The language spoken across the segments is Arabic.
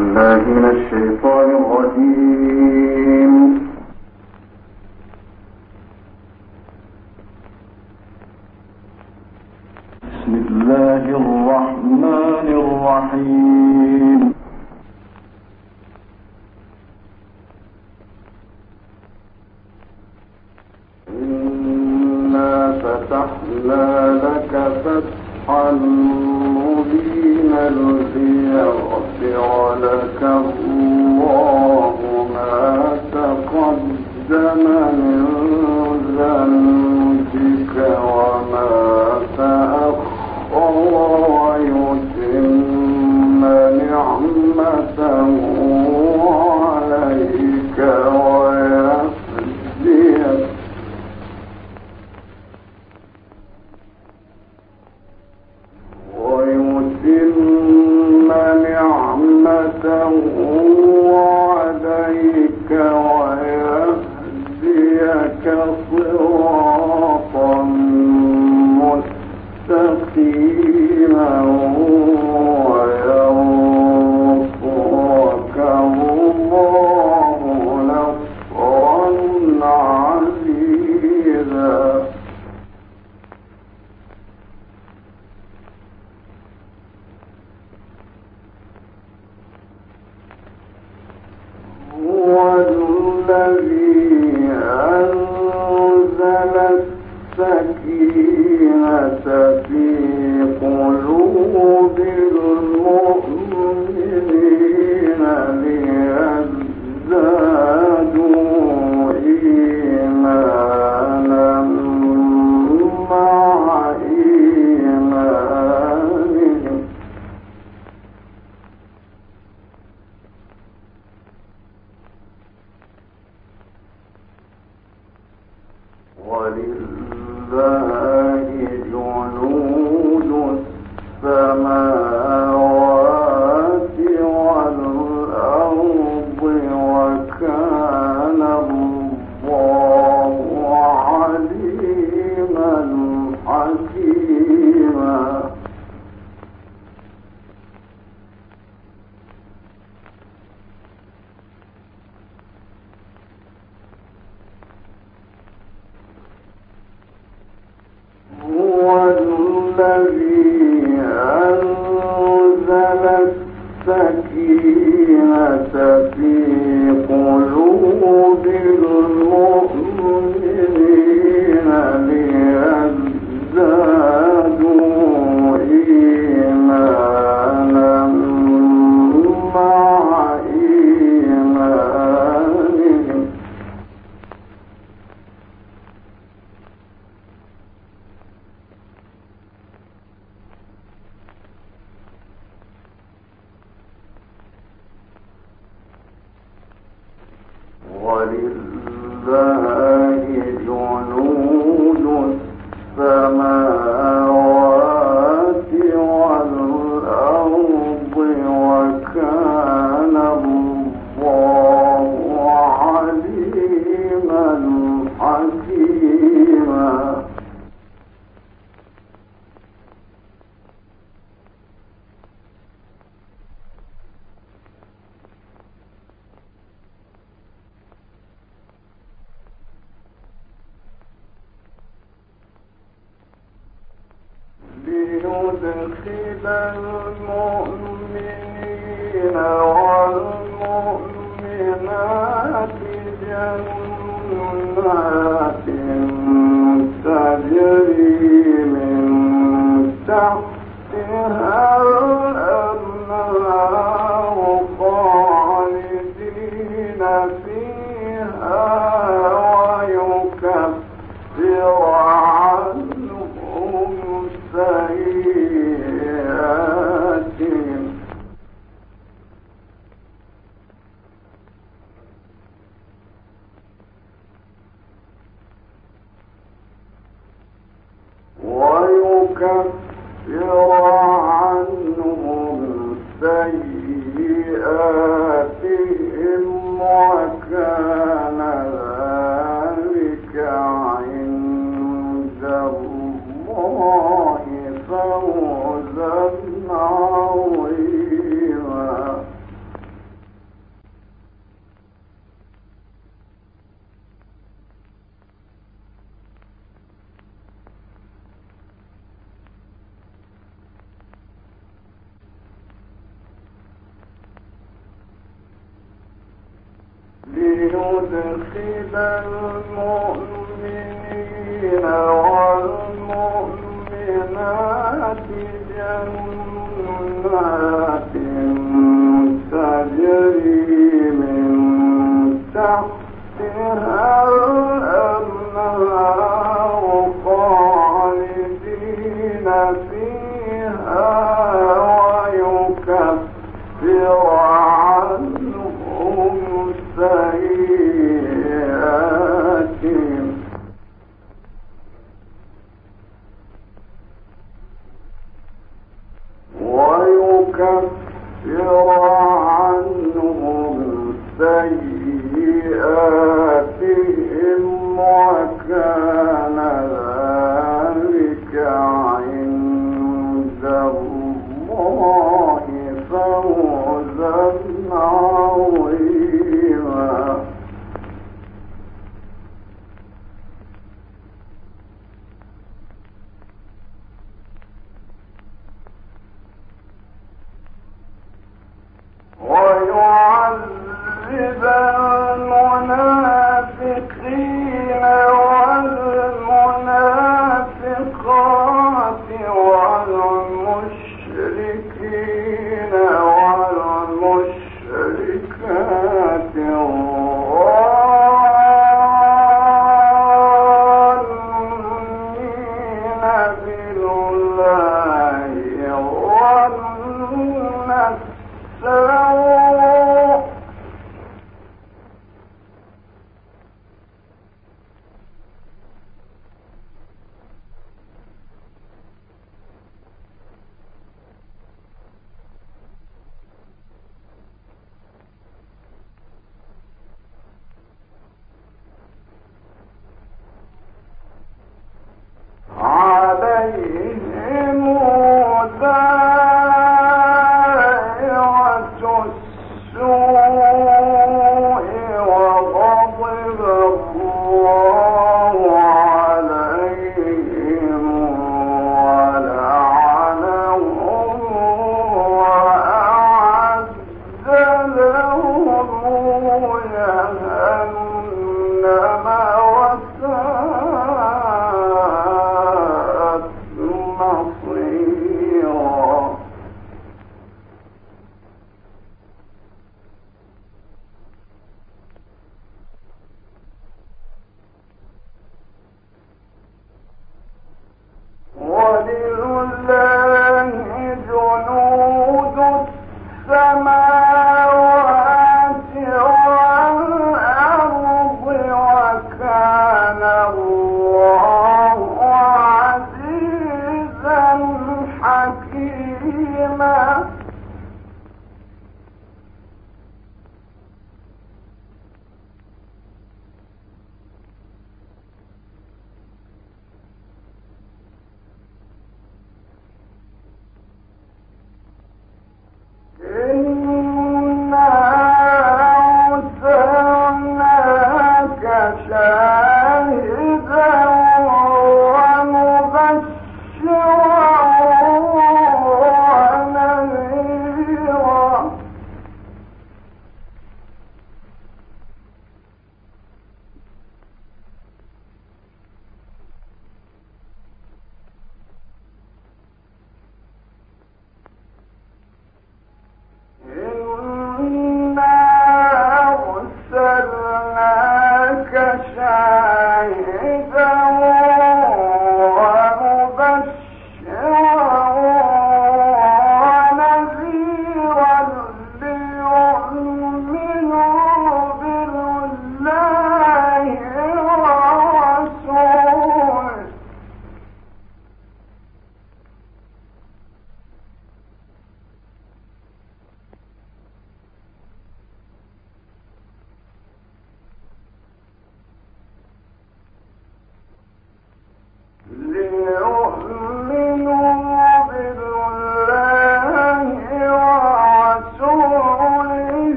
بالله من الشيطان ليدخل المؤمنين والمؤمنات جنات ويكفر عنهم من تحتها الأنهار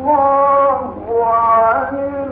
الله عن